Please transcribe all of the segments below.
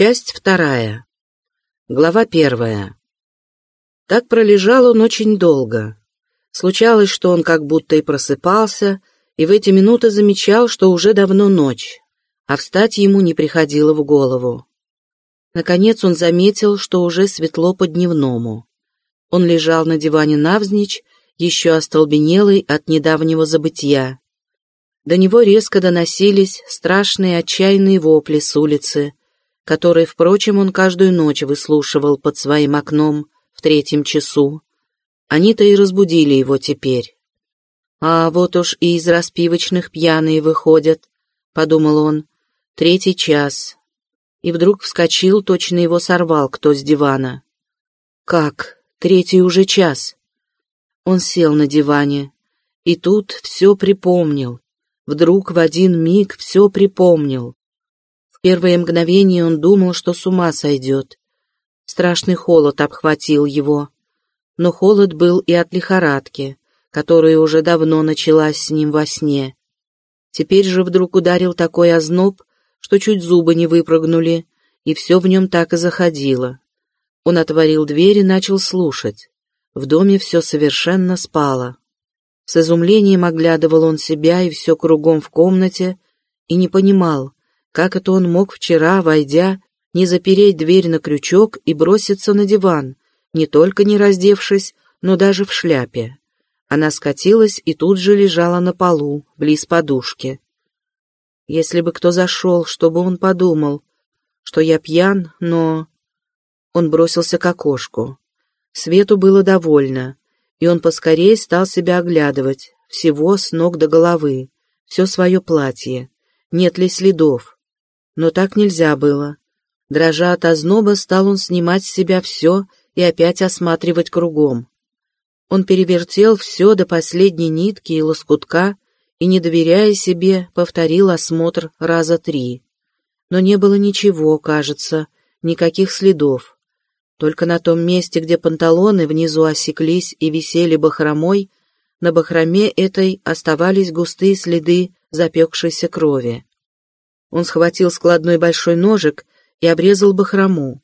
Часть вторая. Глава первая. Так пролежал он очень долго. Случалось, что он как будто и просыпался, и в эти минуты замечал, что уже давно ночь, а встать ему не приходило в голову. Наконец он заметил, что уже светло по-дневному. Он лежал на диване навзничь, еще остолбенелый от недавнего забытья. До него резко доносились страшные отчаянные вопли с улицы, которые, впрочем, он каждую ночь выслушивал под своим окном в третьем часу. Они-то и разбудили его теперь. «А вот уж и из распивочных пьяные выходят», — подумал он, — «третий час». И вдруг вскочил, точно его сорвал кто с дивана. «Как? Третий уже час?» Он сел на диване, и тут все припомнил, Вдруг в один миг все припомнил. Первое мгновение он думал, что с ума сойдет. Страшный холод обхватил его. Но холод был и от лихорадки, которая уже давно началась с ним во сне. Теперь же вдруг ударил такой озноб, что чуть зубы не выпрыгнули, и все в нем так и заходило. Он отворил дверь и начал слушать. В доме все совершенно спало. С изумлением оглядывал он себя и все кругом в комнате и не понимал, как это он мог вчера, войдя, не запереть дверь на крючок и броситься на диван, не только не раздевшись, но даже в шляпе. Она скатилась и тут же лежала на полу, близ подушки. Если бы кто зашел, чтобы он подумал, что я пьян, но... Он бросился к окошку. Свету было довольно, и он поскорее стал себя оглядывать, всего с ног до головы, все свое платье, нет ли следов. Но так нельзя было. Дрожа от озноба, стал он снимать с себя все и опять осматривать кругом. Он перевертел все до последней нитки и лоскутка и, не доверяя себе, повторил осмотр раза три. Но не было ничего, кажется, никаких следов. Только на том месте, где панталоны внизу осеклись и висели бахромой, на бахроме этой оставались густые следы запекшейся крови. Он схватил складной большой ножик и обрезал бахрому.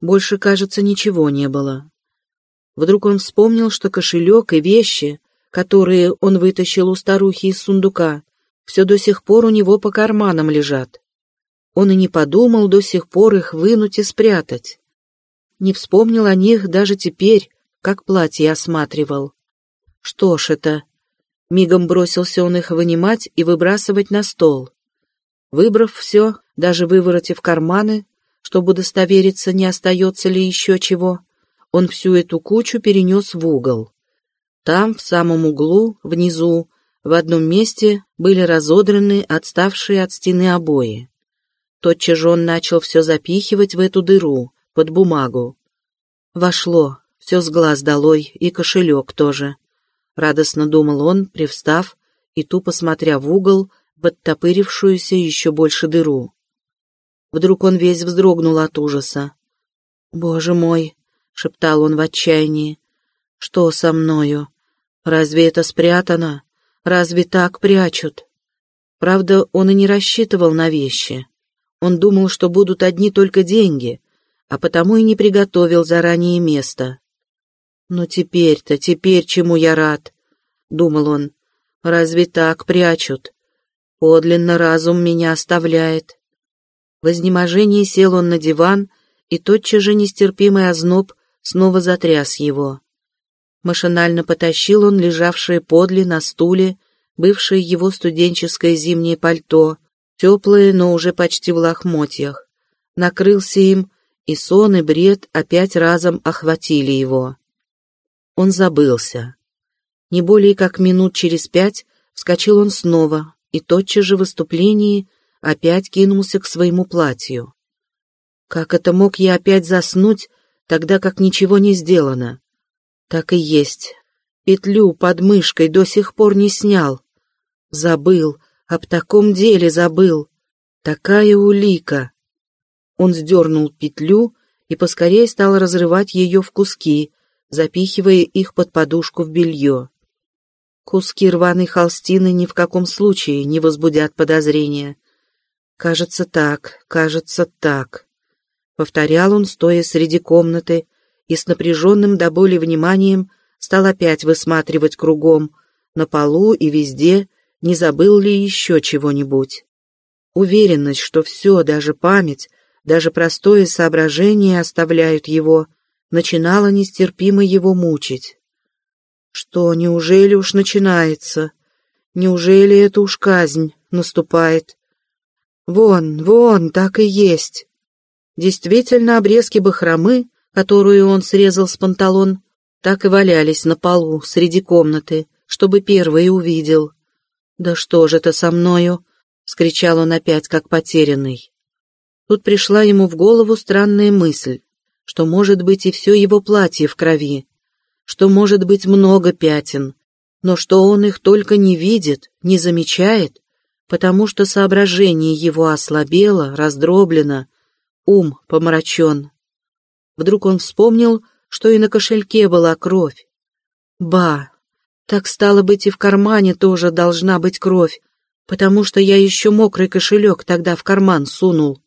Больше, кажется, ничего не было. Вдруг он вспомнил, что кошелек и вещи, которые он вытащил у старухи из сундука, все до сих пор у него по карманам лежат. Он и не подумал до сих пор их вынуть и спрятать не вспомнил о них даже теперь, как платье осматривал. Что ж это? Мигом бросился он их вынимать и выбрасывать на стол. Выбрав все, даже выворотив карманы, чтобы удостовериться, не остается ли еще чего, он всю эту кучу перенес в угол. Там, в самом углу, внизу, в одном месте были разодраны отставшие от стены обои. Тотчас же он начал все запихивать в эту дыру, под бумагу. Вошло, все с глаз долой, и кошелек тоже. Радостно думал он, привстав и тупо смотря в угол, в оттопырившуюся еще больше дыру. Вдруг он весь вздрогнул от ужаса. «Боже мой!» — шептал он в отчаянии. «Что со мною? Разве это спрятано? Разве так прячут?» Правда, он и не рассчитывал на вещи. Он думал, что будут одни только деньги, а потому и не приготовил заранее место. «Но теперь-то, теперь чему я рад?» — думал он. «Разве так прячут? Подлинно разум меня оставляет». В изнеможении сел он на диван, и тотчас же нестерпимый озноб снова затряс его. Машинально потащил он лежавшее подле на стуле, бывшее его студенческое зимнее пальто, теплое, но уже почти в лохмотьях. Накрылся им, и сон, и бред опять разом охватили его. Он забылся. Не более как минут через пять вскочил он снова, и тотчас же в выступлении опять кинулся к своему платью. Как это мог я опять заснуть, тогда как ничего не сделано? Так и есть. Петлю под мышкой до сих пор не снял. Забыл, об таком деле забыл. Такая улика. Он сдернул петлю и поскорее стал разрывать ее в куски, запихивая их под подушку в белье. Куски рваной холстины ни в каком случае не возбудят подозрения. Кажется так, кажется так. — повторял он, стоя среди комнаты, и с напряженным до боли вниманием стал опять высматривать кругом, на полу и везде, не забыл ли еще чего-нибудь. Уверенность, что все, даже память, даже простое соображение оставляют его, начинала нестерпимо его мучить. Что, неужели уж начинается? Неужели это уж казнь наступает? Вон, вон, так и есть. Действительно, обрезки бахромы, которую он срезал с панталон, так и валялись на полу среди комнаты, чтобы первый увидел. «Да что же это со мною?» — вскричал он опять, как потерянный. Тут пришла ему в голову странная мысль, что может быть и все его платье в крови, что может быть много пятен, но что он их только не видит, не замечает, потому что соображение его ослабело, раздроблено, ум помрачен. Вдруг он вспомнил, что и на кошельке была кровь. Ба, так стало быть и в кармане тоже должна быть кровь, потому что я еще мокрый кошелек тогда в карман сунул.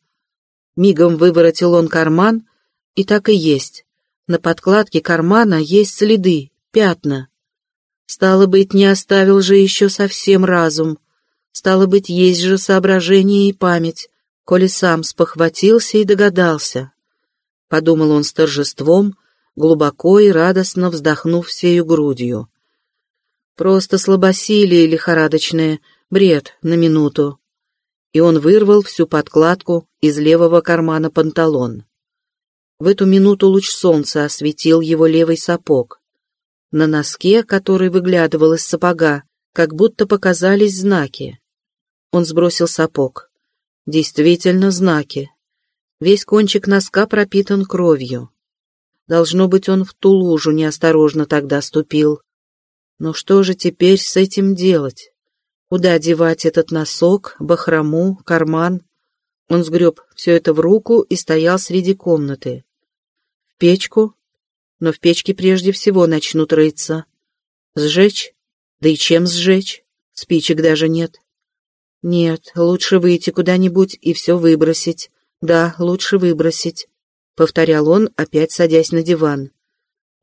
Мигом выворотил он карман, и так и есть. На подкладке кармана есть следы, пятна. Стало быть, не оставил же еще совсем разум. Стало быть, есть же соображение и память, коли сам спохватился и догадался. Подумал он с торжеством, глубоко и радостно вздохнув всею грудью. Просто слабосилие лихорадочное, бред на минуту. И он вырвал всю подкладку из левого кармана панталон. В эту минуту луч солнца осветил его левый сапог. На носке, который выглядывал из сапога, как будто показались знаки. Он сбросил сапог. Действительно знаки. Весь кончик носка пропитан кровью. Должно быть, он в ту лужу неосторожно тогда ступил. Но что же теперь с этим делать? Куда девать этот носок, бахрому, карман? Он сгреб все это в руку и стоял среди комнаты. Печку? Но в печке прежде всего начнут рыться. Сжечь? Да и чем сжечь? Спичек даже нет. Нет, лучше выйти куда-нибудь и все выбросить. Да, лучше выбросить, — повторял он, опять садясь на диван.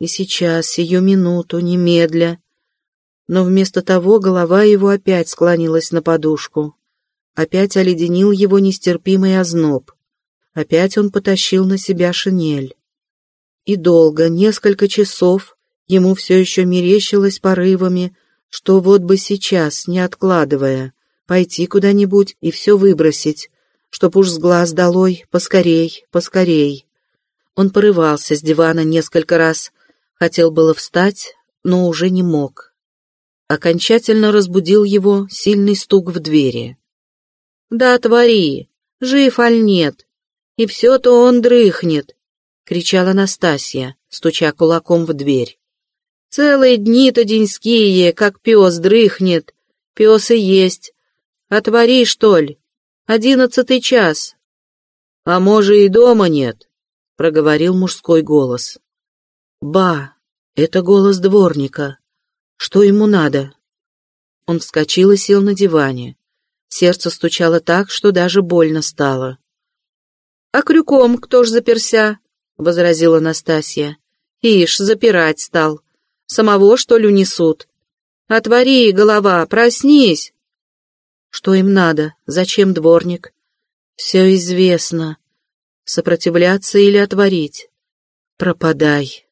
И сейчас, сию минуту, немедля, но вместо того голова его опять склонилась на подушку. Опять оледенил его нестерпимый озноб. Опять он потащил на себя шинель. И долго, несколько часов, ему все еще мерещилось порывами, что вот бы сейчас, не откладывая, пойти куда-нибудь и все выбросить, чтоб уж с глаз долой, поскорей, поскорей. Он порывался с дивана несколько раз, хотел было встать, но уже не мог. Окончательно разбудил его сильный стук в двери. «Да отвори! Жив аль нет? И все-то он дрыхнет!» — кричала Настасья, стуча кулаком в дверь. «Целые дни-то деньские, как пес дрыхнет. Пес и есть. Отвори, что ли? Одиннадцатый час». «А может, и дома нет?» — проговорил мужской голос. «Ба, это голос дворника. Что ему надо? Он вскочил и сел на диване. Сердце стучало так, что даже больно стало. «А крюком кто ж заперся?» — возразила Настасья. «Ишь, запирать стал. Самого, что ли, унесут? Отвори, голова, проснись!» «Что им надо? Зачем дворник?» «Все известно. Сопротивляться или отворить?» «Пропадай!»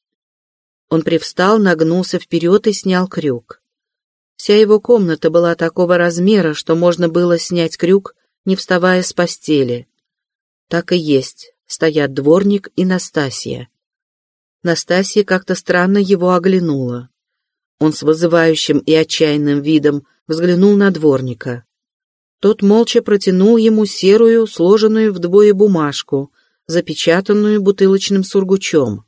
Он привстал, нагнулся вперед и снял крюк. Вся его комната была такого размера, что можно было снять крюк, не вставая с постели. Так и есть, стоят дворник и Настасья. Настасья как-то странно его оглянула. Он с вызывающим и отчаянным видом взглянул на дворника. Тот молча протянул ему серую, сложенную вдвое бумажку, запечатанную бутылочным сургучом.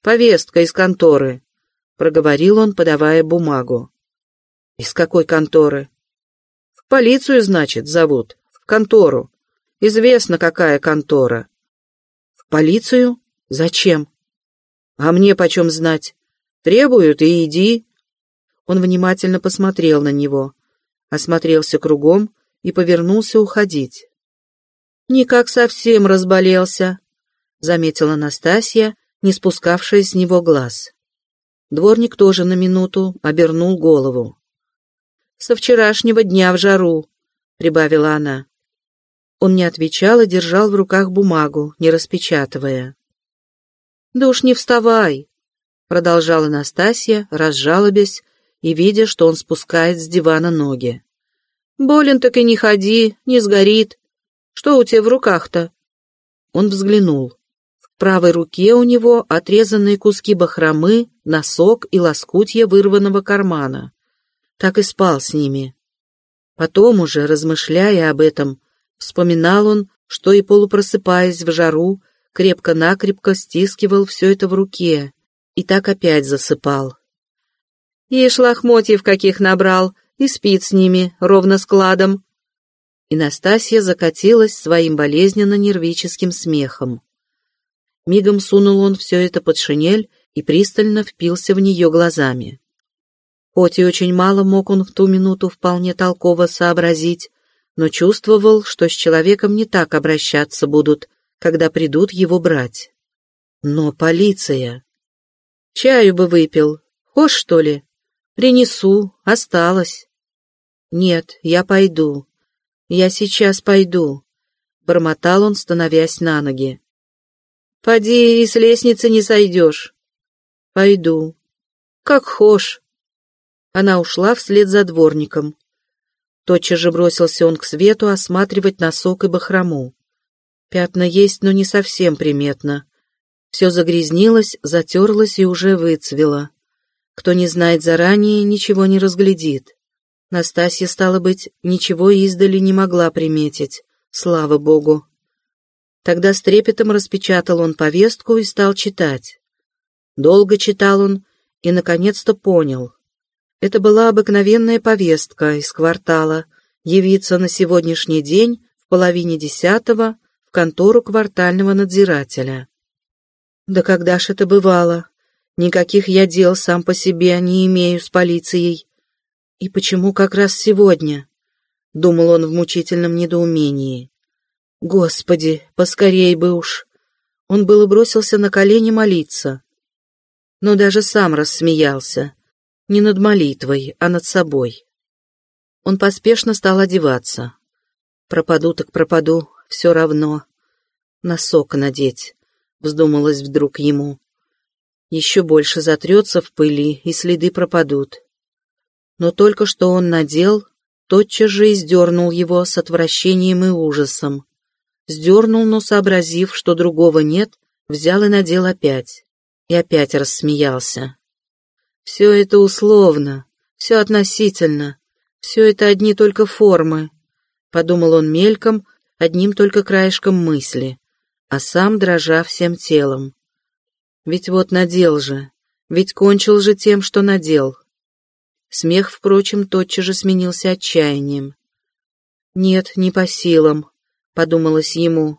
«Повестка из конторы», — проговорил он, подавая бумагу. «Из какой конторы?» «В полицию, значит, зовут. В контору. Известно, какая контора». «В полицию? Зачем?» «А мне почем знать? Требуют, и иди». Он внимательно посмотрел на него, осмотрелся кругом и повернулся уходить. «Никак совсем разболелся», заметила Настасья, не спускавшая с него глаз. Дворник тоже на минуту обернул голову. «Со вчерашнего дня в жару», — прибавила она. Он не отвечал и держал в руках бумагу, не распечатывая. «Да уж не вставай», — продолжала Настасья, разжалобясь и видя, что он спускает с дивана ноги. «Болен так и не ходи, не сгорит. Что у тебя в руках-то?» Он взглянул. В правой руке у него отрезанные куски бахромы, носок и лоскутья вырванного кармана. Так и спал с ними. Потом уже, размышляя об этом, вспоминал он, что и полупросыпаясь в жару, крепко-накрепко стискивал все это в руке и так опять засыпал. Ишь лохмотьев каких набрал, и спит с ними, ровно складом. И Настасья закатилась своим болезненно-нервическим смехом. Мигом сунул он все это под шинель и пристально впился в нее глазами. Хоть и очень мало мог он в ту минуту вполне толково сообразить, но чувствовал, что с человеком не так обращаться будут, когда придут его брать. Но полиция... Чаю бы выпил. Хошь, что ли? Принесу. Осталось. Нет, я пойду. Я сейчас пойду. Бормотал он, становясь на ноги. Поди и с лестницы не сойдешь. Пойду. Как хошь. Она ушла вслед за дворником. Тотчас же бросился он к свету осматривать носок и бахрому. Пятна есть, но не совсем приметно. Все загрязнилось, затерлось и уже выцвело. Кто не знает заранее, ничего не разглядит. Настасья, стало быть, ничего издали не могла приметить. Слава Богу. Тогда с трепетом распечатал он повестку и стал читать. Долго читал он и, наконец-то, понял. Это была обыкновенная повестка из квартала явиться на сегодняшний день в половине десятого в контору квартального надзирателя. Да когда ж это бывало? Никаких я дел сам по себе не имею с полицией. И почему как раз сегодня? Думал он в мучительном недоумении. Господи, поскорей бы уж. Он было бросился на колени молиться. Но даже сам рассмеялся не над молитвой, а над собой. Он поспешно стал одеваться. Пропаду так пропаду, все равно. Носок надеть, вздумалось вдруг ему. Еще больше затрется в пыли, и следы пропадут. Но только что он надел, тотчас же и сдернул его с отвращением и ужасом. Сдернул, но сообразив, что другого нет, взял и надел опять. И опять рассмеялся. Все это условно, все относительно, все это одни только формы, подумал он мельком, одним только краешком мысли, а сам дрожа всем телом. Ведь вот надел же, ведь кончил же тем, что надел. Смех, впрочем, тотчас же сменился отчаянием. «Нет, не по силам», — подумалось ему.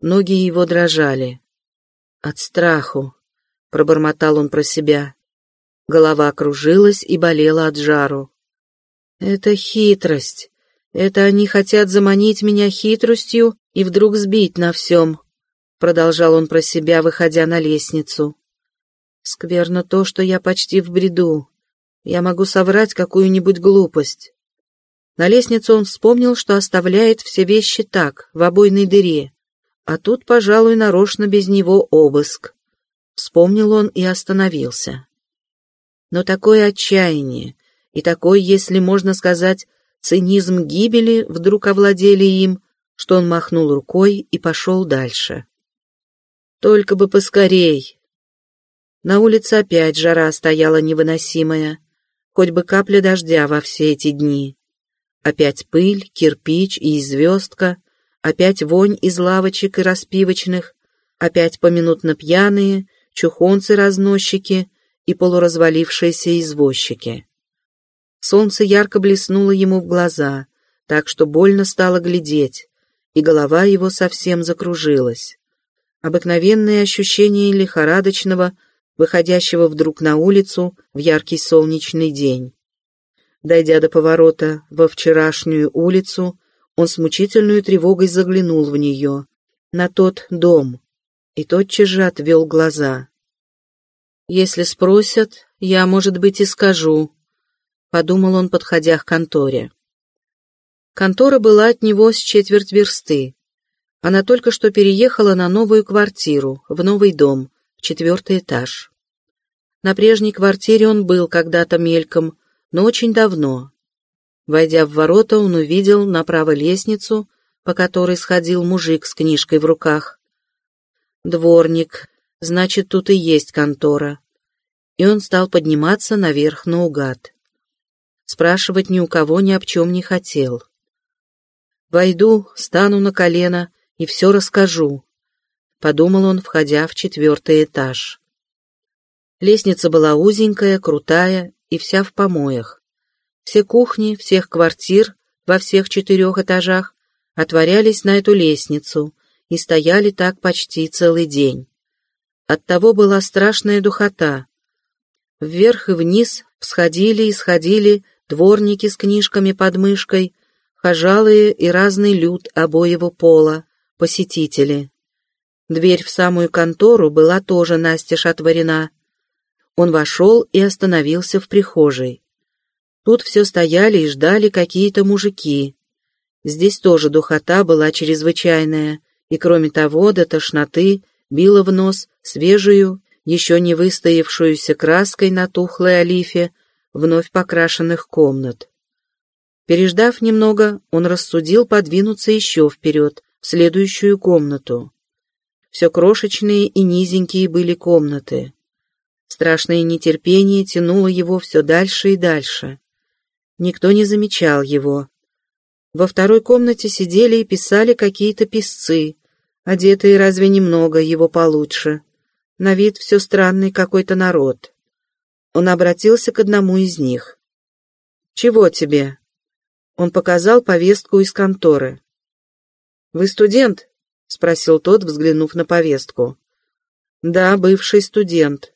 Ноги его дрожали. «От страху», — пробормотал он про себя. Голова кружилась и болела от жару. «Это хитрость. Это они хотят заманить меня хитростью и вдруг сбить на всем», — продолжал он про себя, выходя на лестницу. «Скверно то, что я почти в бреду. Я могу соврать какую-нибудь глупость». На лестницу он вспомнил, что оставляет все вещи так, в обойной дыре. А тут, пожалуй, нарочно без него обыск. Вспомнил он и остановился. Но такое отчаяние и такой, если можно сказать, цинизм гибели вдруг овладели им, что он махнул рукой и пошел дальше. Только бы поскорей. На улице опять жара стояла невыносимая, хоть бы капля дождя во все эти дни. Опять пыль, кирпич и звездка, опять вонь из лавочек и распивочных, опять поминутно пьяные, чухонцы-разносчики, и полуразвалившиеся извозчики. Солнце ярко блеснуло ему в глаза, так что больно стало глядеть, и голова его совсем закружилась. Обыкновенные ощущения лихорадочного, выходящего вдруг на улицу в яркий солнечный день. Дойдя до поворота во вчерашнюю улицу, он с мучительной тревогой заглянул в нее, на тот дом. и тотчас же отвел глаза. «Если спросят, я, может быть, и скажу», — подумал он, подходя к конторе. Контора была от него с четверть версты. Она только что переехала на новую квартиру, в новый дом, в четвертый этаж. На прежней квартире он был когда-то мельком, но очень давно. Войдя в ворота, он увидел направо лестницу, по которой сходил мужик с книжкой в руках. Дворник, значит, тут и есть контора. И он стал подниматься наверх наугад. Спрашивать ни у кого ни об чем не хотел. «Войду, стану на колено и все расскажу», — подумал он, входя в четвертый этаж. Лестница была узенькая, крутая и вся в помоях. Все кухни, всех квартир во всех четырех этажах отворялись на эту лестницу и стояли так почти целый день. Оттого была страшная духота. Вверх и вниз всходили и сходили дворники с книжками под мышкой, хожалые и разный люд обоего пола, посетители. Дверь в самую контору была тоже настежь отворена, он вошел и остановился в прихожей. Тут все стояли и ждали какие-то мужики. Здесь тоже духота была чрезвычайная, и кроме того, до тошноты била в нос свежую, еще не выстоявшуюся краской на тухлой олифе вновь покрашенных комнат. Переждав немного, он рассудил подвинуться еще вперед, в следующую комнату. Все крошечные и низенькие были комнаты. Страшное нетерпение тянуло его все дальше и дальше. Никто не замечал его. Во второй комнате сидели и писали какие-то писцы, одетые разве немного его получше. На вид все странный какой-то народ. Он обратился к одному из них. «Чего тебе?» Он показал повестку из конторы. «Вы студент?» — спросил тот, взглянув на повестку. «Да, бывший студент.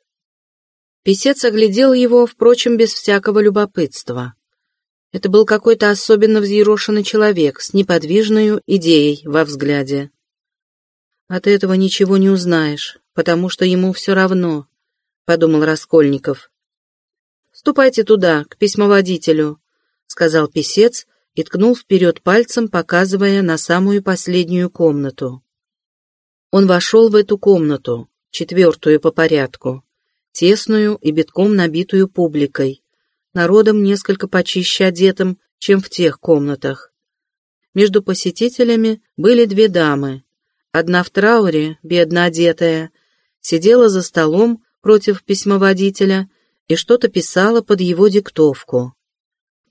Песец оглядел его, впрочем, без всякого любопытства. Это был какой-то особенно взъерошенный человек с неподвижной идеей во взгляде. «От этого ничего не узнаешь, потому что ему все равно», — подумал Раскольников. «Ступайте туда, к письмоводителю», — сказал писец и ткнул вперед пальцем, показывая на самую последнюю комнату. Он вошел в эту комнату, четвертую по порядку тесную и битком набитую публикой, народом несколько почище одетым, чем в тех комнатах. Между посетителями были две дамы. Одна в трауре, бедно одетая, сидела за столом против письмоводителя и что-то писала под его диктовку.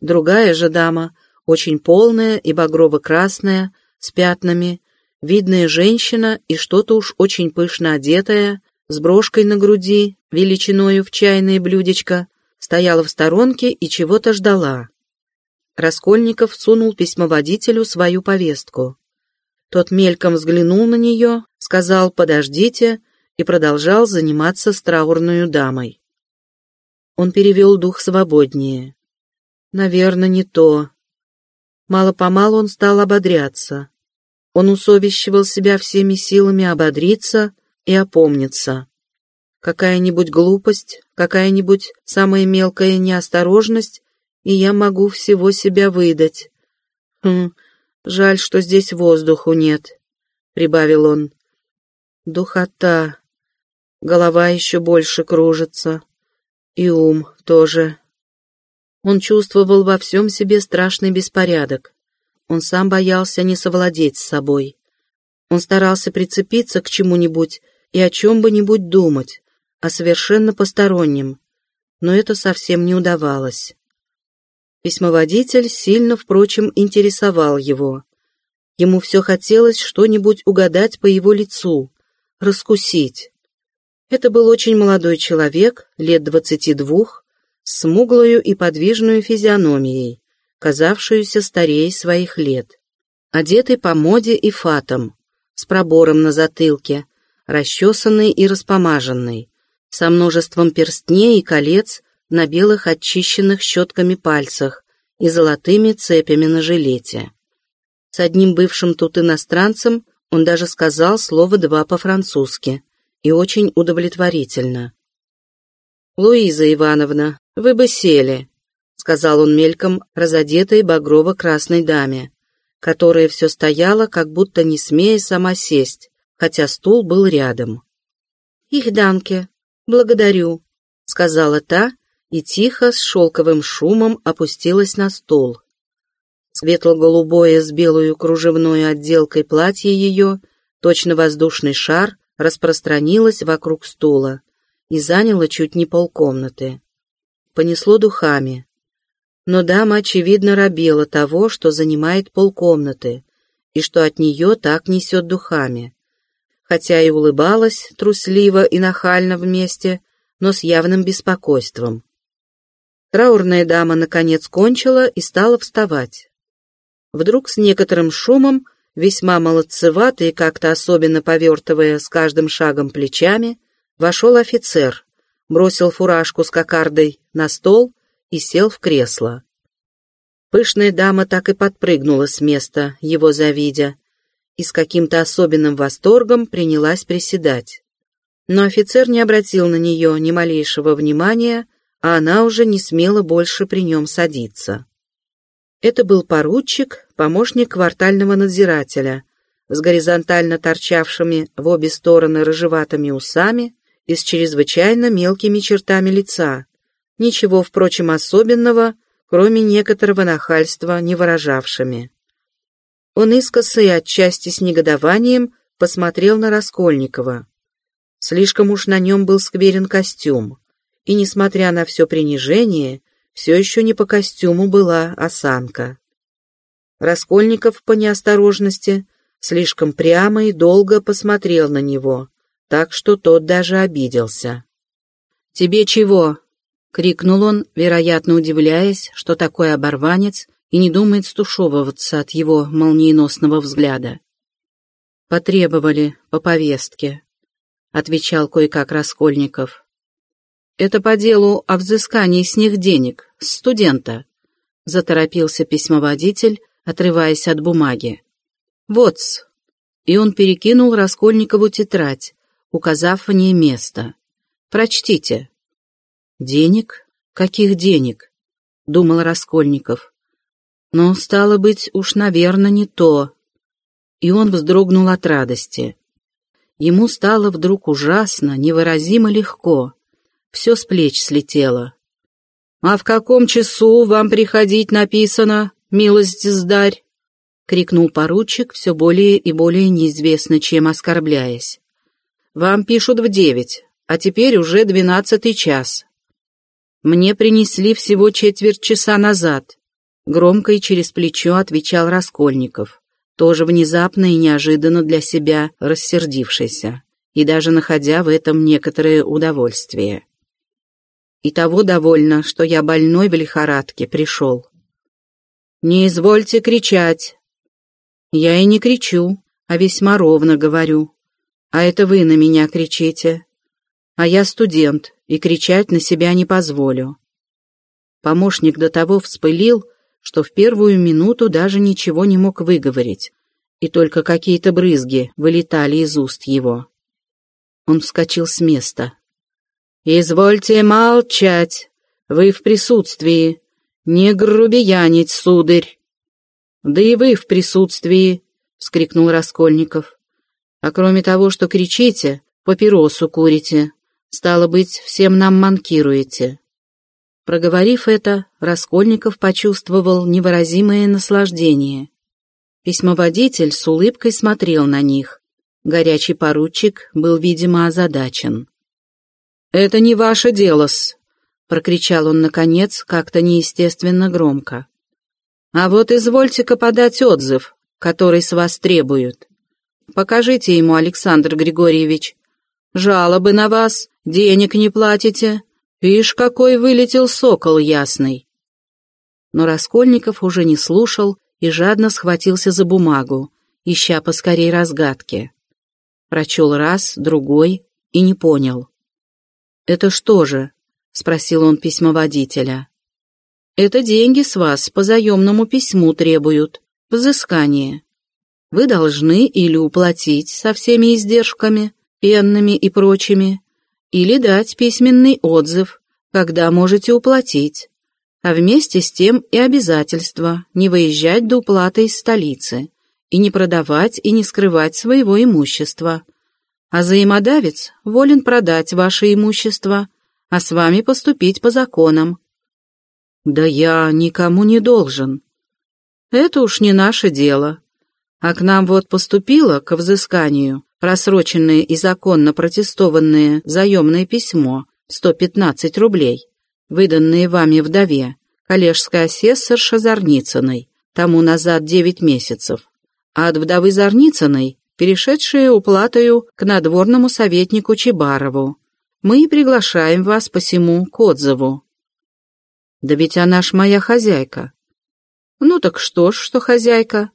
Другая же дама, очень полная и багрово-красная, с пятнами, видная женщина и что-то уж очень пышно одетая, с брошкой на груди, величиною в чайное блюдечко, стояла в сторонке и чего-то ждала. Раскольников сунул письмоводителю свою повестку. Тот мельком взглянул на нее, сказал «подождите» и продолжал заниматься с траурную дамой. Он перевел дух свободнее. Наверное, не то. Мало-помалу он стал ободряться. Он усовещивал себя всеми силами ободриться и опомниться. Какая-нибудь глупость, какая-нибудь самая мелкая неосторожность, и я могу всего себя выдать. Хм, жаль, что здесь воздуху нет, — прибавил он. Духота. Голова еще больше кружится. И ум тоже. Он чувствовал во всем себе страшный беспорядок. Он сам боялся не совладеть с собой. Он старался прицепиться к чему-нибудь и о чем бы нибудь думать, о совершенно постороннем, но это совсем не удавалось. Письмоводитель сильно, впрочем, интересовал его. Ему все хотелось что-нибудь угадать по его лицу, раскусить. Это был очень молодой человек, лет двадцати двух, с смуглою и подвижную физиономией, казавшуюся старее своих лет, одетый по моде и фатам, с пробором на затылке, расчесанный и распомаженный, со множеством перстней и колец на белых очищенных щетками пальцах и золотыми цепями на жилете. С одним бывшим тут иностранцем Он даже сказал слово «два» по-французски, и очень удовлетворительно. «Луиза Ивановна, вы бы сели», — сказал он мельком разодетой багрово-красной даме, которая все стояла, как будто не смея сама сесть, хотя стул был рядом. «Их данке, благодарю», — сказала та и тихо, с шелковым шумом опустилась на стул. Светло-голубое с белую кружевной отделкой платье ее, точно воздушный шар, распространилось вокруг стула и заняло чуть не полкомнаты. Понесло духами. Но дама, очевидно, робела того, что занимает полкомнаты, и что от нее так несет духами. Хотя и улыбалась трусливо и нахально вместе, но с явным беспокойством. Траурная дама наконец кончила и стала вставать. Вдруг с некоторым шумом, весьма молодцеватый и как-то особенно повертывая с каждым шагом плечами, вошел офицер, бросил фуражку с кокардой на стол и сел в кресло. Пышная дама так и подпрыгнула с места, его завидя, и с каким-то особенным восторгом принялась приседать. Но офицер не обратил на нее ни малейшего внимания, а она уже не смела больше при нем садиться. Это был поручик, помощник квартального надзирателя, с горизонтально торчавшими в обе стороны рыжеватыми усами и с чрезвычайно мелкими чертами лица. Ничего, впрочем, особенного, кроме некоторого нахальства, не выражавшими. Он искоса и отчасти с негодованием посмотрел на Раскольникова. Слишком уж на нем был скверен костюм, и, несмотря на все принижение, все еще не по костюму была осанка. Раскольников по неосторожности слишком прямо и долго посмотрел на него, так что тот даже обиделся. «Тебе чего?» — крикнул он, вероятно удивляясь, что такой оборванец и не думает стушевываться от его молниеносного взгляда. «Потребовали по повестке», — отвечал кое-как Раскольников. «Это по делу о взыскании с них денег, студента», — заторопился письмоводитель, отрываясь от бумаги. «Вот-с». И он перекинул Раскольникову тетрадь, указав в ней место. «Прочтите». «Денег? Каких денег?» — думал Раскольников. «Но, стало быть, уж, наверное, не то». И он вздрогнул от радости. Ему стало вдруг ужасно, невыразимо легко все с плеч слетело. «А в каком часу вам приходить написано, милость сдарь?» — крикнул поручик, все более и более неизвестно чем оскорбляясь. «Вам пишут в девять, а теперь уже двенадцатый час. Мне принесли всего четверть часа назад», — громко и через плечо отвечал Раскольников, тоже внезапно и неожиданно для себя рассердившийся и даже находя в этом некоторое удовольствие. И того довольно, что я больной в лихорадке пришел. Не извольте кричать. Я и не кричу, а весьма ровно говорю. А это вы на меня кричите. А я студент, и кричать на себя не позволю. Помощник до того вспылил, что в первую минуту даже ничего не мог выговорить, и только какие-то брызги вылетали из уст его. Он вскочил с места. «Извольте молчать, вы в присутствии, не грубиянить, сударь!» «Да и вы в присутствии!» — вскрикнул Раскольников. «А кроме того, что кричите, папиросу курите, стало быть, всем нам манкируете». Проговорив это, Раскольников почувствовал невыразимое наслаждение. Письмоводитель с улыбкой смотрел на них. Горячий поручик был, видимо, озадачен. «Это не ваше дело-с», — прокричал он, наконец, как-то неестественно громко. «А вот извольте-ка подать отзыв, который с вас требуют. Покажите ему, Александр Григорьевич. Жалобы на вас, денег не платите. Ишь, какой вылетел сокол ясный!» Но Раскольников уже не слушал и жадно схватился за бумагу, ища поскорей разгадки. Прочел раз, другой и не понял. «Это что же?» — спросил он письмоводителя. «Это деньги с вас по заемному письму требуют, взыскание». вы должны или уплатить со всеми издержками, пенными и прочими, или дать письменный отзыв, когда можете уплатить, а вместе с тем и обязательство не выезжать до уплаты из столицы и не продавать и не скрывать своего имущества. А взаимодавец волен продать ваше имущество, а с вами поступить по законам. Да я никому не должен. Это уж не наше дело. А к нам вот поступило, к взысканию, просроченное и законно протестованное заемное письмо, 115 рублей, выданные вами вдове, коллежской асессорша Зарницыной, тому назад 9 месяцев, а от вдовы Зарницыной, перешедшие уплатою к надворному советнику Чебарову. Мы и приглашаем вас посему к отзыву. Да ведь она ж моя хозяйка. Ну так что ж, что хозяйка,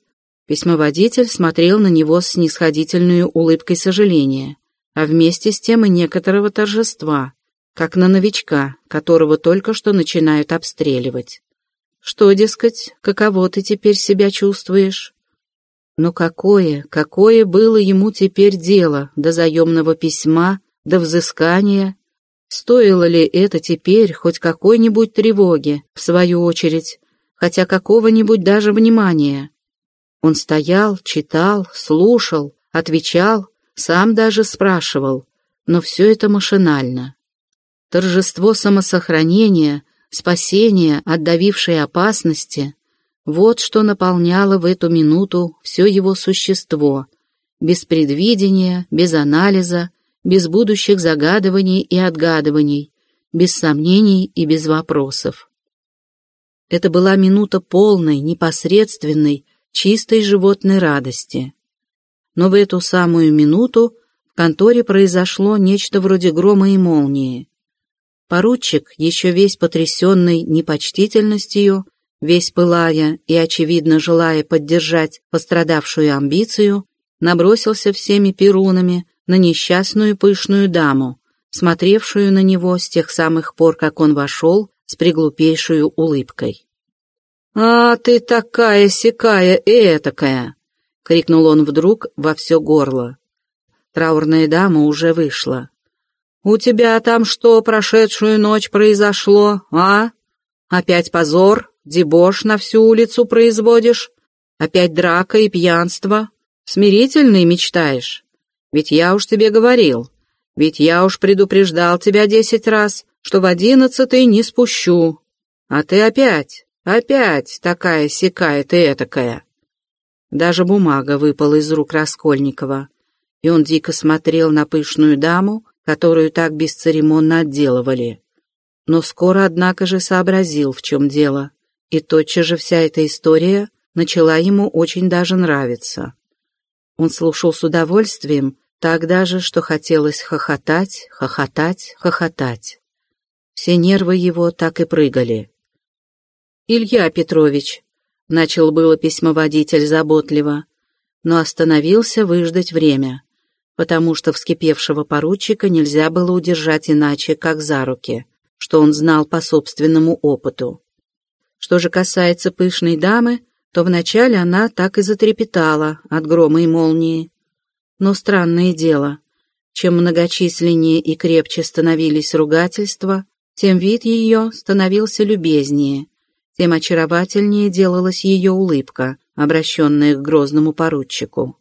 Письмоводитель смотрел на него с снисходительной улыбкой сожаления, а вместе с тем и некоторого торжества, как на новичка, которого только что начинают обстреливать. Что, дескать, каково ты теперь себя чувствуешь? Но какое, какое было ему теперь дело до заемного письма, до взыскания? Стоило ли это теперь хоть какой-нибудь тревоги, в свою очередь, хотя какого-нибудь даже внимания? Он стоял, читал, слушал, отвечал, сам даже спрашивал, но все это машинально. Торжество самосохранения, спасения от давившей опасности — вот что наполняло в эту минуту все его существо, без предвидения, без анализа, без будущих загадываний и отгадываний, без сомнений и без вопросов. Это была минута полной, непосредственной, чистой животной радости. Но в эту самую минуту в конторе произошло нечто вроде грома и молнии. Поручик, еще весь потрясенный непочтительностью, весь пылая и, очевидно, желая поддержать пострадавшую амбицию, набросился всеми перунами на несчастную пышную даму, смотревшую на него с тех самых пор, как он вошел, с приглупейшую улыбкой. «А ты такая-сякая и этакая!» — крикнул он вдруг во все горло. Траурная дама уже вышла. «У тебя там что прошедшую ночь произошло, а? Опять позор, дебош на всю улицу производишь? Опять драка и пьянство? Смирительный мечтаешь? Ведь я уж тебе говорил, ведь я уж предупреждал тебя десять раз, что в одиннадцатый не спущу. А ты опять, Опять такая секая ты этакая. Даже бумага выпала из рук Раскольникова, и он дико смотрел на пышную даму, которую так бесцеремонно отделывали. Но скоро, однако же, сообразил, в чем дело, и тотчас же вся эта история начала ему очень даже нравиться. Он слушал с удовольствием, так даже, что хотелось хохотать, хохотать, хохотать. Все нервы его так и прыгали. «Илья Петрович», — начал было письмоводитель заботливо, но остановился выждать время, потому что вскипевшего поручика нельзя было удержать иначе, как за руки, что он знал по собственному опыту. Что же касается пышной дамы, то вначале она так и затрепетала от грома и молнии. Но странное дело, чем многочисленнее и крепче становились ругательства, тем вид ее становился любезнее, тем очаровательнее делалась ее улыбка, обращенная к грозному поручику.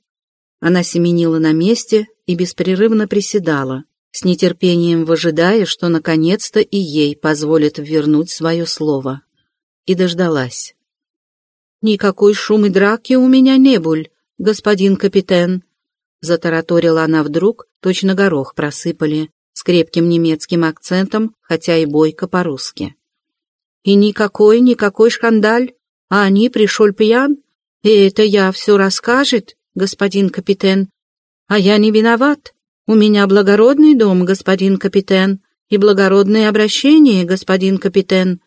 Она семенила на месте и беспрерывно приседала, с нетерпением выжидая, что наконец-то и ей позволят вернуть свое слово. И дождалась. «Никакой шум и драки у меня не буль, господин капитан», затараторила она вдруг, точно горох просыпали, с крепким немецким акцентом, хотя и бойко по-русски. И никакой-никакой шкандаль, а они пришел пьян, и это я все расскажет, господин капитан. А я не виноват. У меня благородный дом, господин капитан, и благородное обращение, господин капитан.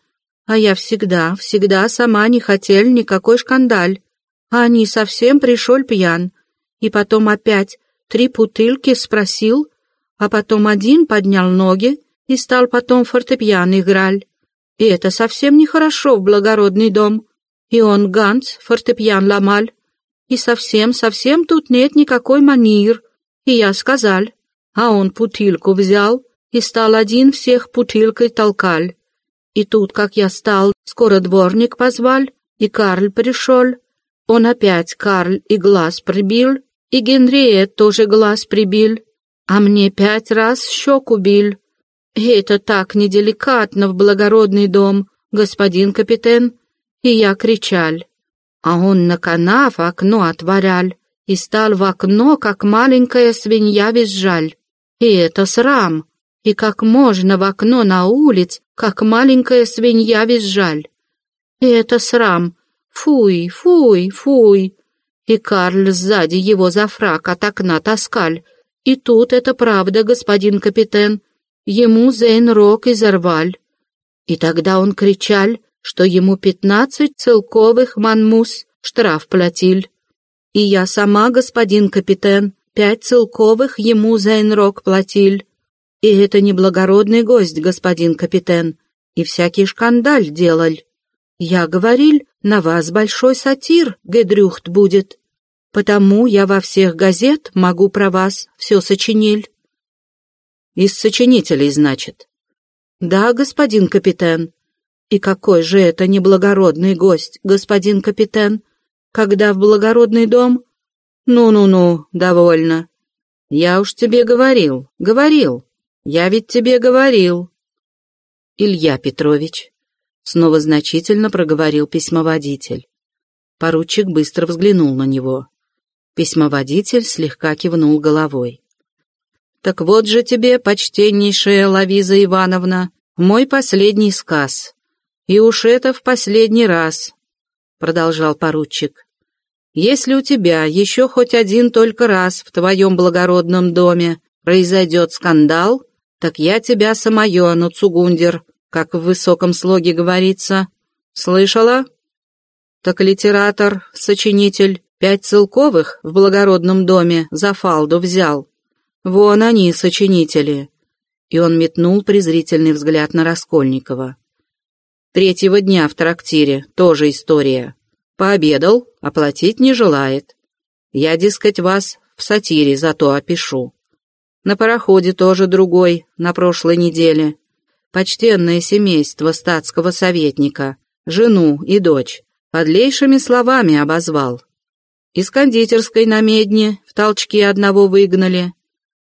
А я всегда, всегда сама не хотел никакой шкандаль. А они совсем пришел пьян. И потом опять три бутылки спросил, а потом один поднял ноги и стал потом фортепиано играть. И это совсем нехорошо в благородный дом. И он ганц, фортепьян ломаль. и совсем-совсем тут нет никакой манир. И я сказал, а он путильку взял и стал один всех путилкой толкаль. И тут, как я стал, скоро дворник позвал, и Карль пришел. Он опять Карль и глаз прибил, и Генриет тоже глаз прибил, а мне пять раз щеку бил. Это так неделикатно в благородный дом, господин капитан. И я кричал. А он на канав окно отворял и стал в окно, как маленькая свинья визжаль. И это срам. И как можно в окно на улиц, как маленькая свинья визжаль. И это срам. Фуй, фуй, фуй. И Карль сзади его за фрак от окна таскаль. И тут это правда, господин капитан. Ему Зейн рог изорваль. И тогда он кричал, что ему пятнадцать целковых манмус штраф платил. И я сама, господин капитан, пять целковых ему Зейн рог платил. И это не благородный гость, господин капитан, и всякий шкандаль делал. Я говорил, на вас большой сатир, Гедрюхт, будет. Потому я во всех газет могу про вас все сочинил. Из сочинителей, значит? Да, господин капитан. И какой же это неблагородный гость, господин капитан, когда в благородный дом... Ну-ну-ну, довольно. Я уж тебе говорил, говорил. Я ведь тебе говорил. Илья Петрович. Снова значительно проговорил письмоводитель. Поручик быстро взглянул на него. Письмоводитель слегка кивнул головой. «Так вот же тебе, почтеннейшая Лавиза Ивановна, мой последний сказ. И уж это в последний раз», — продолжал поручик. «Если у тебя еще хоть один только раз в твоем благородном доме произойдет скандал, так я тебя самое, ну цугундер, как в высоком слоге говорится. Слышала? Так литератор, сочинитель, пять целковых в благородном доме за фалду взял. Вон они, сочинители. И он метнул презрительный взгляд на Раскольникова. Третьего дня в трактире, тоже история. Пообедал, оплатить не желает. Я, дескать, вас в сатире зато опишу. На пароходе тоже другой, на прошлой неделе. Почтенное семейство статского советника, жену и дочь, подлейшими словами обозвал. Из кондитерской на медне в толчке одного выгнали.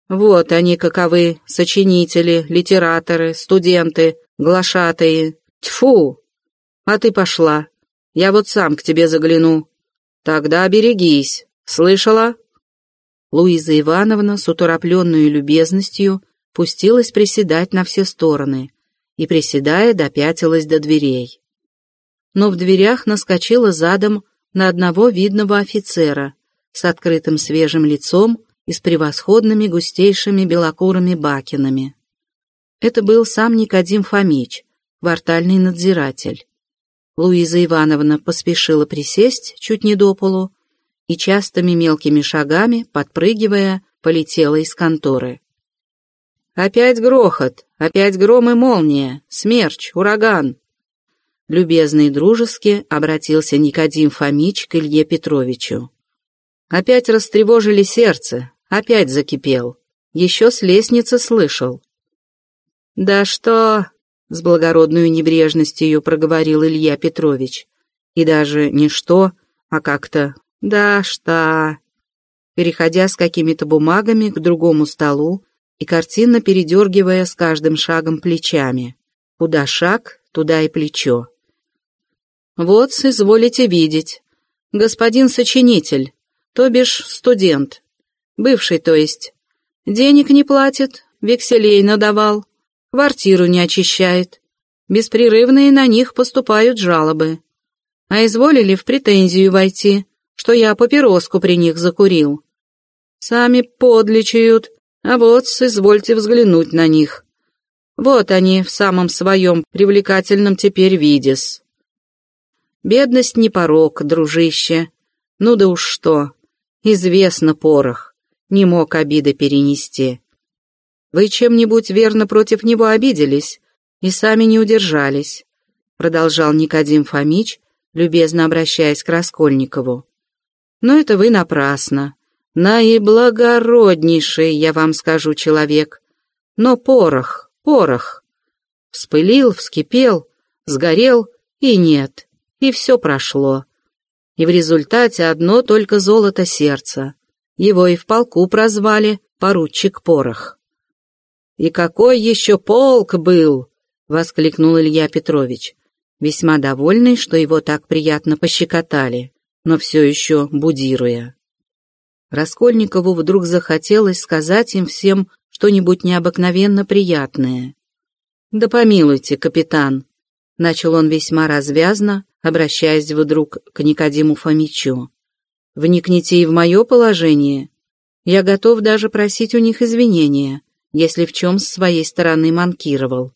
Вот они каковы, сочинители, литераторы, студенты, глашатые. Тьфу! А ты пошла. Я вот сам к тебе загляну. Тогда берегись. Слышала? Луиза Ивановна с уторопленной любезностью пустилась приседать на все стороны и, приседая, допятилась до дверей. Но в дверях наскочила задом на одного видного офицера с открытым свежим лицом и с превосходными густейшими белокурыми бакинами. Это был сам Никодим Фомич, квартальный надзиратель. Луиза Ивановна поспешила присесть чуть не до полу, и частыми мелкими шагами, подпрыгивая, полетела из конторы. «Опять грохот, опять гром и молния, смерч, ураган!» Любезно и дружески обратился Никодим Фомич к Илье Петровичу. Опять растревожили сердце, опять закипел. Еще с лестницы слышал. «Да что...» — с благородной небрежностью проговорил Илья Петрович. И даже не что, а как-то «Да, что...» Переходя с какими-то бумагами к другому столу и картинно передергивая с каждым шагом плечами. Куда шаг, туда и плечо. «Вот, изволите видеть. Господин сочинитель, то бишь студент. Бывший, то есть. Денег не платит, векселей надавал, квартиру не очищает. Беспрерывные на них поступают жалобы. А изволили в претензию войти» что я папироску при них закурил. Сами подличают, а вот извольте взглянуть на них. Вот они в самом своем привлекательном теперь видес. Бедность не порог, дружище. Ну да уж что. Известно порох. Не мог обиды перенести. Вы чем-нибудь верно против него обиделись и сами не удержались, продолжал Никодим Фомич, любезно обращаясь к Раскольникову. Но это вы напрасно. Наиблагороднейший, я вам скажу, человек. Но порох, порох. Вспылил, вскипел, сгорел, и нет, и все прошло. И в результате одно только золото сердца. Его и в полку прозвали поручик Порох. «И какой еще полк был!» — воскликнул Илья Петрович, весьма довольный, что его так приятно пощекотали, но все еще будируя. Раскольникову вдруг захотелось сказать им всем что-нибудь необыкновенно приятное. «Да помилуйте, капитан», — начал он весьма развязно, обращаясь вдруг к Никодиму Фомичу. «Вникните и в мое положение. Я готов даже просить у них извинения, если в чем с своей стороны манкировал.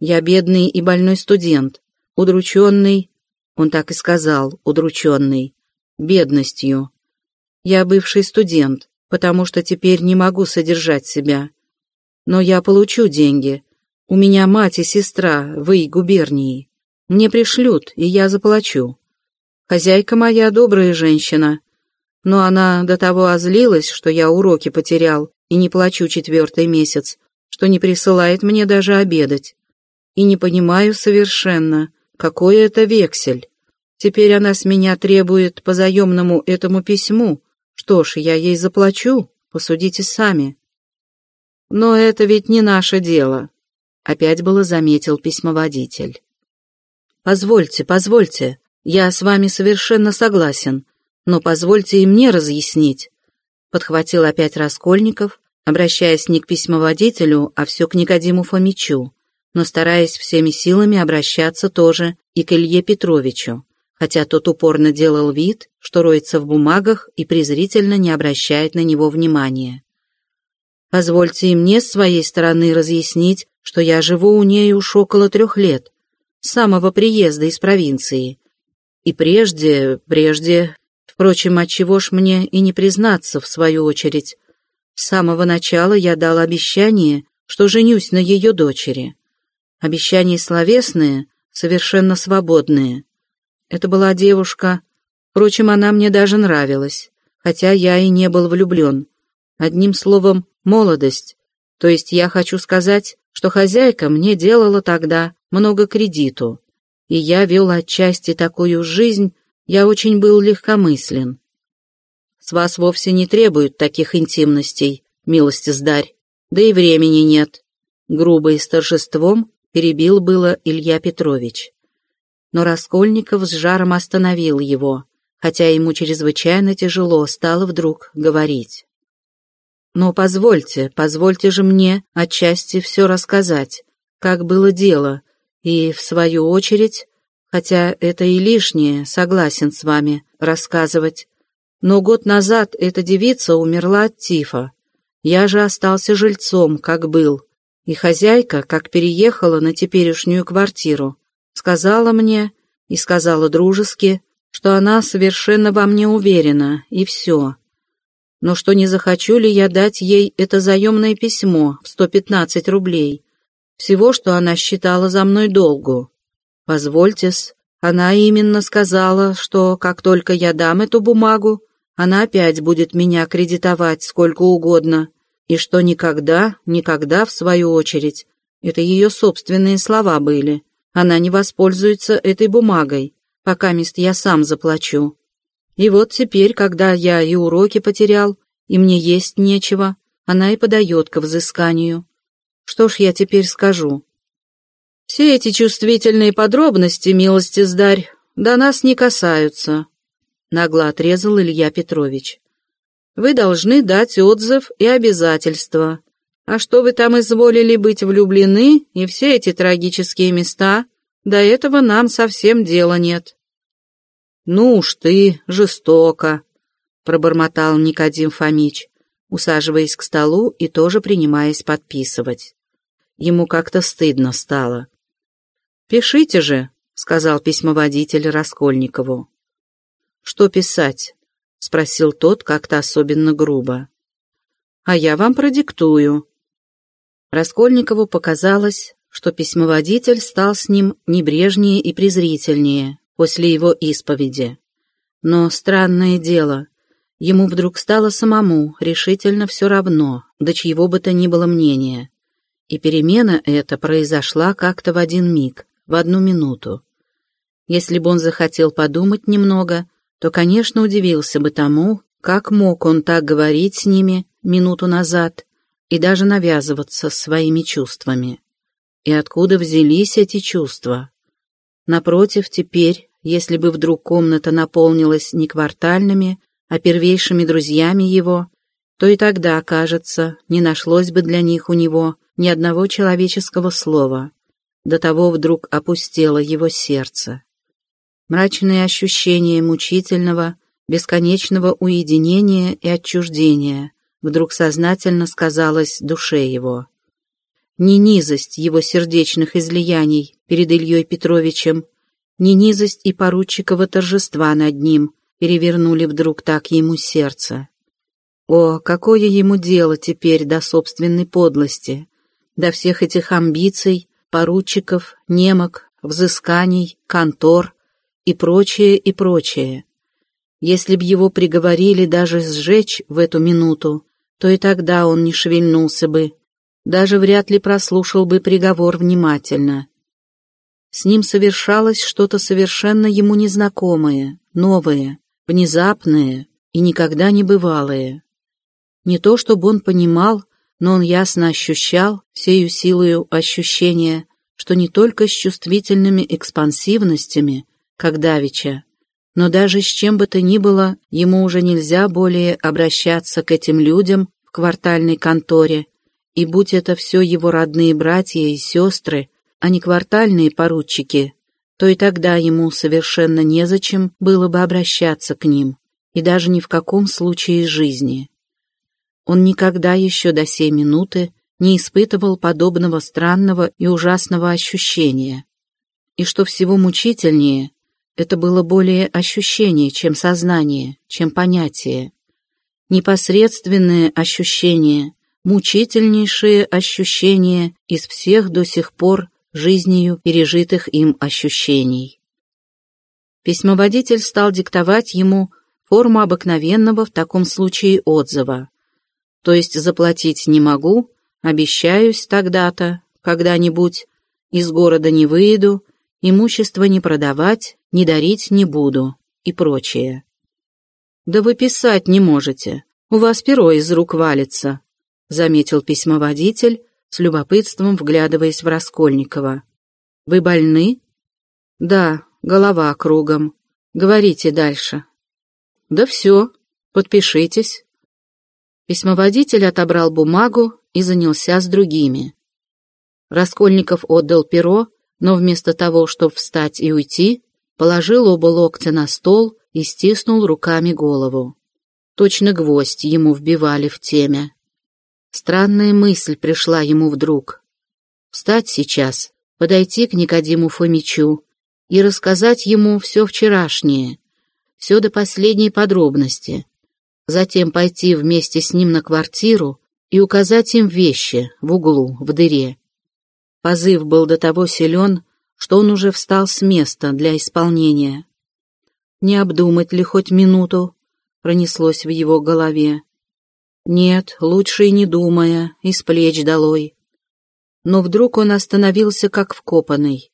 Я бедный и больной студент, удрученный, он так и сказал, удрученный, бедностью, я бывший студент, потому что теперь не могу содержать себя. Но я получу деньги. У меня мать и сестра в их губернии. Мне пришлют, и я заплачу. Хозяйка моя добрая женщина, но она до того озлилась, что я уроки потерял и не плачу четвертый месяц, что не присылает мне даже обедать. И не понимаю совершенно, какой это вексель. Теперь она с меня требует по заемному этому письму, что ж, я ей заплачу, посудите сами. Но это ведь не наше дело, опять было заметил письмоводитель. Позвольте, позвольте, я с вами совершенно согласен, но позвольте и мне разъяснить, подхватил опять Раскольников, обращаясь не к письмоводителю, а все к Никодиму Фомичу, но стараясь всеми силами обращаться тоже и к Илье Петровичу хотя тот упорно делал вид, что роется в бумагах и презрительно не обращает на него внимания. Позвольте и мне с своей стороны разъяснить, что я живу у ней уж около трех лет, с самого приезда из провинции. И прежде, прежде, впрочем, отчего ж мне и не признаться, в свою очередь, с самого начала я дал обещание, что женюсь на ее дочери. Обещание словесное, совершенно свободное. Это была девушка. Впрочем, она мне даже нравилась, хотя я и не был влюблен. Одним словом, молодость. То есть я хочу сказать, что хозяйка мне делала тогда много кредиту. И я вел отчасти такую жизнь, я очень был легкомыслен. С вас вовсе не требуют таких интимностей, милости сдарь, да и времени нет. Грубо и с торжеством перебил было Илья Петрович но Раскольников с жаром остановил его, хотя ему чрезвычайно тяжело стало вдруг говорить. «Но позвольте, позвольте же мне отчасти все рассказать, как было дело, и, в свою очередь, хотя это и лишнее, согласен с вами рассказывать, но год назад эта девица умерла от тифа. Я же остался жильцом, как был, и хозяйка, как переехала на теперешнюю квартиру, Сказала мне и сказала дружески, что она совершенно во мне уверена, и все. Но что не захочу ли я дать ей это заемное письмо в 115 рублей, всего, что она считала за мной долгу. Позвольте-с, она именно сказала, что как только я дам эту бумагу, она опять будет меня кредитовать сколько угодно, и что никогда, никогда, в свою очередь, это ее собственные слова были, она не воспользуется этой бумагой, пока мест я сам заплачу. И вот теперь, когда я и уроки потерял, и мне есть нечего, она и подает к взысканию. Что ж я теперь скажу? Все эти чувствительные подробности, милости сдарь, до нас не касаются, нагло отрезал Илья Петрович. Вы должны дать отзыв и обязательства, а что вы там изволили быть влюблены, и все эти трагические места, до этого нам совсем дела нет». «Ну уж ты, жестоко», — пробормотал Никодим Фомич, усаживаясь к столу и тоже принимаясь подписывать. Ему как-то стыдно стало. «Пишите же», — сказал письмоводитель Раскольникову. «Что писать?» — спросил тот как-то особенно грубо. «А я вам продиктую», Раскольникову показалось, что письмоводитель стал с ним небрежнее и презрительнее после его исповеди. Но странное дело, ему вдруг стало самому решительно все равно, до чьего бы то ни было мнения. И перемена эта произошла как-то в один миг, в одну минуту. Если бы он захотел подумать немного, то, конечно, удивился бы тому, как мог он так говорить с ними минуту назад и даже навязываться своими чувствами. И откуда взялись эти чувства? Напротив, теперь, если бы вдруг комната наполнилась не квартальными, а первейшими друзьями его, то и тогда, кажется, не нашлось бы для них у него ни одного человеческого слова. До того вдруг опустело его сердце. Мрачные ощущения мучительного, бесконечного уединения и отчуждения вдруг сознательно сказалось душе его. Ни низость его сердечных излияний перед Ильей Петровичем, ни низость и поручикова торжества над ним перевернули вдруг так ему сердце. О, какое ему дело теперь до собственной подлости, до всех этих амбиций, поручиков, немок, взысканий, контор и прочее, и прочее. Если б его приговорили даже сжечь в эту минуту, то и тогда он не шевельнулся бы, даже вряд ли прослушал бы приговор внимательно. С ним совершалось что-то совершенно ему незнакомое, новое, внезапное и никогда не бывалое. Не то чтобы он понимал, но он ясно ощущал, всею силою ощущения, что не только с чувствительными экспансивностями, как Давича, но даже с чем бы то ни было, ему уже нельзя более обращаться к этим людям в квартальной конторе, и будь это все его родные братья и сестры, а не квартальные поручики, то и тогда ему совершенно незачем было бы обращаться к ним, и даже ни в каком случае жизни. Он никогда еще до сей минуты не испытывал подобного странного и ужасного ощущения. И что всего мучительнее, это было более ощущение, чем сознание, чем понятие. Непосредственное ощущение, мучительнейшее ощущение из всех до сих пор жизнью пережитых им ощущений. Письмоводитель стал диктовать ему форму обыкновенного в таком случае отзыва. То есть заплатить не могу, обещаюсь тогда-то, когда-нибудь, из города не выйду, имущество не продавать, не дарить не буду и прочее. «Да вы писать не можете, у вас перо из рук валится», заметил письмоводитель, с любопытством вглядываясь в Раскольникова. «Вы больны?» «Да, голова кругом. Говорите дальше». «Да все, подпишитесь». Письмоводитель отобрал бумагу и занялся с другими. Раскольников отдал перо, но вместо того, чтобы встать и уйти, положил оба локтя на стол и стиснул руками голову. Точно гвоздь ему вбивали в темя. Странная мысль пришла ему вдруг. Встать сейчас, подойти к Никодиму Фомичу и рассказать ему все вчерашнее, все до последней подробности, затем пойти вместе с ним на квартиру и указать им вещи в углу, в дыре. Позыв был до того силен, что он уже встал с места для исполнения. Не обдумать ли хоть минуту, пронеслось в его голове. Нет, лучше и не думая, из плеч долой. Но вдруг он остановился как вкопанный.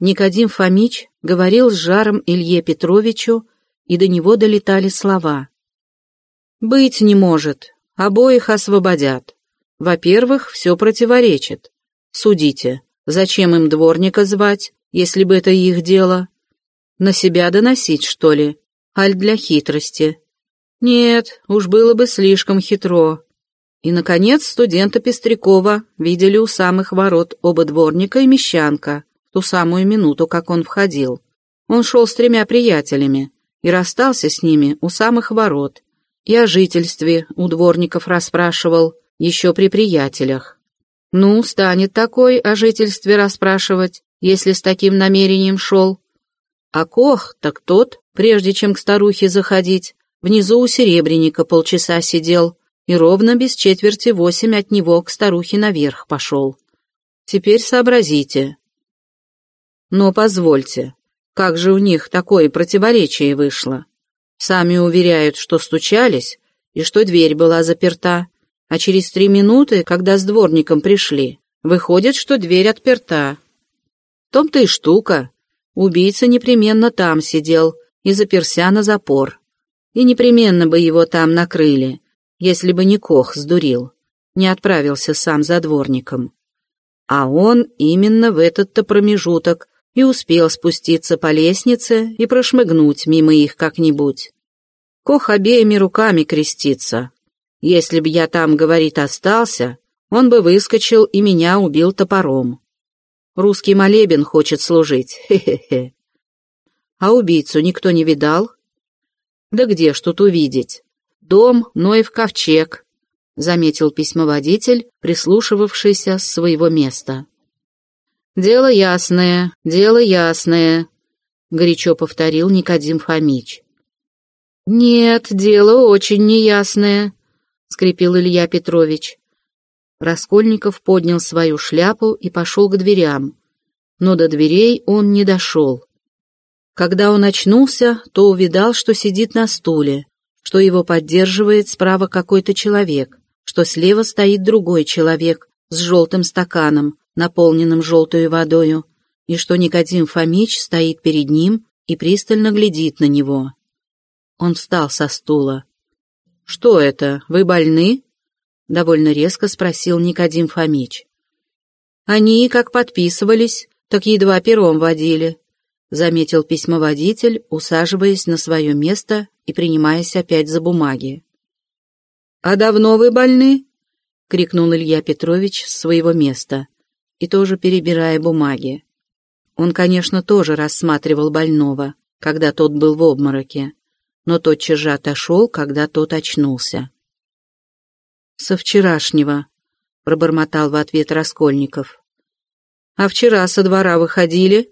Никодим Фомич говорил с жаром Илье Петровичу, и до него долетали слова. «Быть не может, обоих освободят. Во-первых, все противоречит. Судите, Зачем им дворника звать, если бы это их дело? На себя доносить, что ли? Аль для хитрости? Нет, уж было бы слишком хитро. И, наконец, студента Пестрякова видели у самых ворот оба дворника и мещанка ту самую минуту, как он входил. Он шел с тремя приятелями и расстался с ними у самых ворот, и о жительстве у дворников расспрашивал еще при приятелях. Ну, станет такой о жительстве расспрашивать, если с таким намерением шел. А Кох, так тот, прежде чем к старухе заходить, внизу у серебряника полчаса сидел и ровно без четверти восемь от него к старухе наверх пошел. Теперь сообразите. Но позвольте, как же у них такое противоречие вышло? Сами уверяют, что стучались и что дверь была заперта, а через три минуты, когда с дворником пришли, выходит, что дверь отперта. Том-то и штука. Убийца непременно там сидел и заперся на запор. И непременно бы его там накрыли, если бы не Кох сдурил, не отправился сам за дворником. А он именно в этот-то промежуток и успел спуститься по лестнице и прошмыгнуть мимо их как-нибудь. Кох обеими руками крестится. Если б я там, говорит, остался, он бы выскочил и меня убил топором. Русский молебен хочет служить, хе-хе-хе. А убийцу никто не видал? Да где ж тут увидеть? Дом, Ноев ковчег, заметил письмоводитель, прислушивавшийся с своего места. «Дело ясное, дело ясное», — горячо повторил Никодим Фомич. «Нет, дело очень неясное», — скрипел Илья Петрович. Раскольников поднял свою шляпу и пошел к дверям, но до дверей он не дошел. Когда он очнулся, то увидал, что сидит на стуле, что его поддерживает справа какой-то человек, что слева стоит другой человек с желтым стаканом, наполненным желтой водою, и что Никодим Фомич стоит перед ним и пристально глядит на него. Он встал со стула. «Что это, вы больны?» — довольно резко спросил Никодим Фомич. «Они, как подписывались, так едва пером водили», — заметил письмоводитель, усаживаясь на свое место и принимаясь опять за бумаги. «А давно вы больны?» — крикнул Илья Петрович с своего места и тоже перебирая бумаги. Он, конечно, тоже рассматривал больного, когда тот был в обмороке, но тотчас же отошел, когда тот очнулся. «Со вчерашнего», — пробормотал в ответ Раскольников. «А вчера со двора выходили?»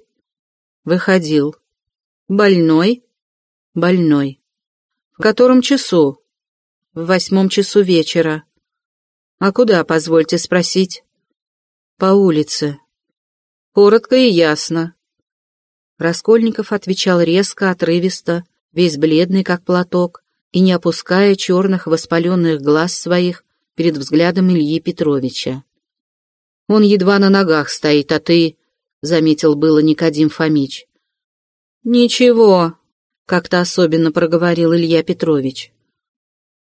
«Выходил». «Больной?» «Больной». «В котором часу?» «В восьмом часу вечера». «А куда, позвольте спросить?» По улице. Коротко и ясно. Раскольников отвечал резко, отрывисто, весь бледный, как платок, и не опуская черных воспаленных глаз своих перед взглядом Ильи Петровича. «Он едва на ногах стоит, а ты...» — заметил было Никодим Фомич. «Ничего», — как-то особенно проговорил Илья Петрович.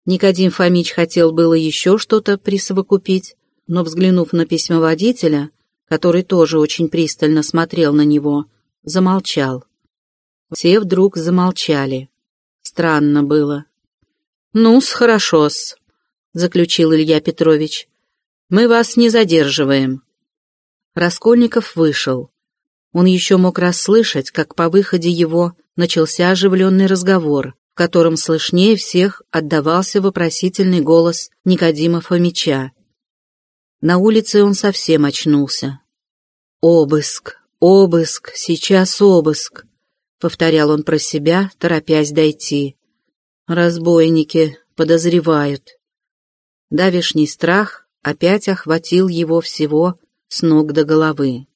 Никодим Фомич хотел было еще что-то присовокупить, но, взглянув на письмоводителя, который тоже очень пристально смотрел на него, замолчал. Все вдруг замолчали. Странно было. «Ну-с, хорошо-с», — заключил Илья Петрович. «Мы вас не задерживаем». Раскольников вышел. Он еще мог расслышать, как по выходе его начался оживленный разговор, в котором слышнее всех отдавался вопросительный голос Никодима Фомича. На улице он совсем очнулся. «Обыск, обыск, сейчас обыск», — повторял он про себя, торопясь дойти. «Разбойники подозревают». Давишний страх опять охватил его всего с ног до головы.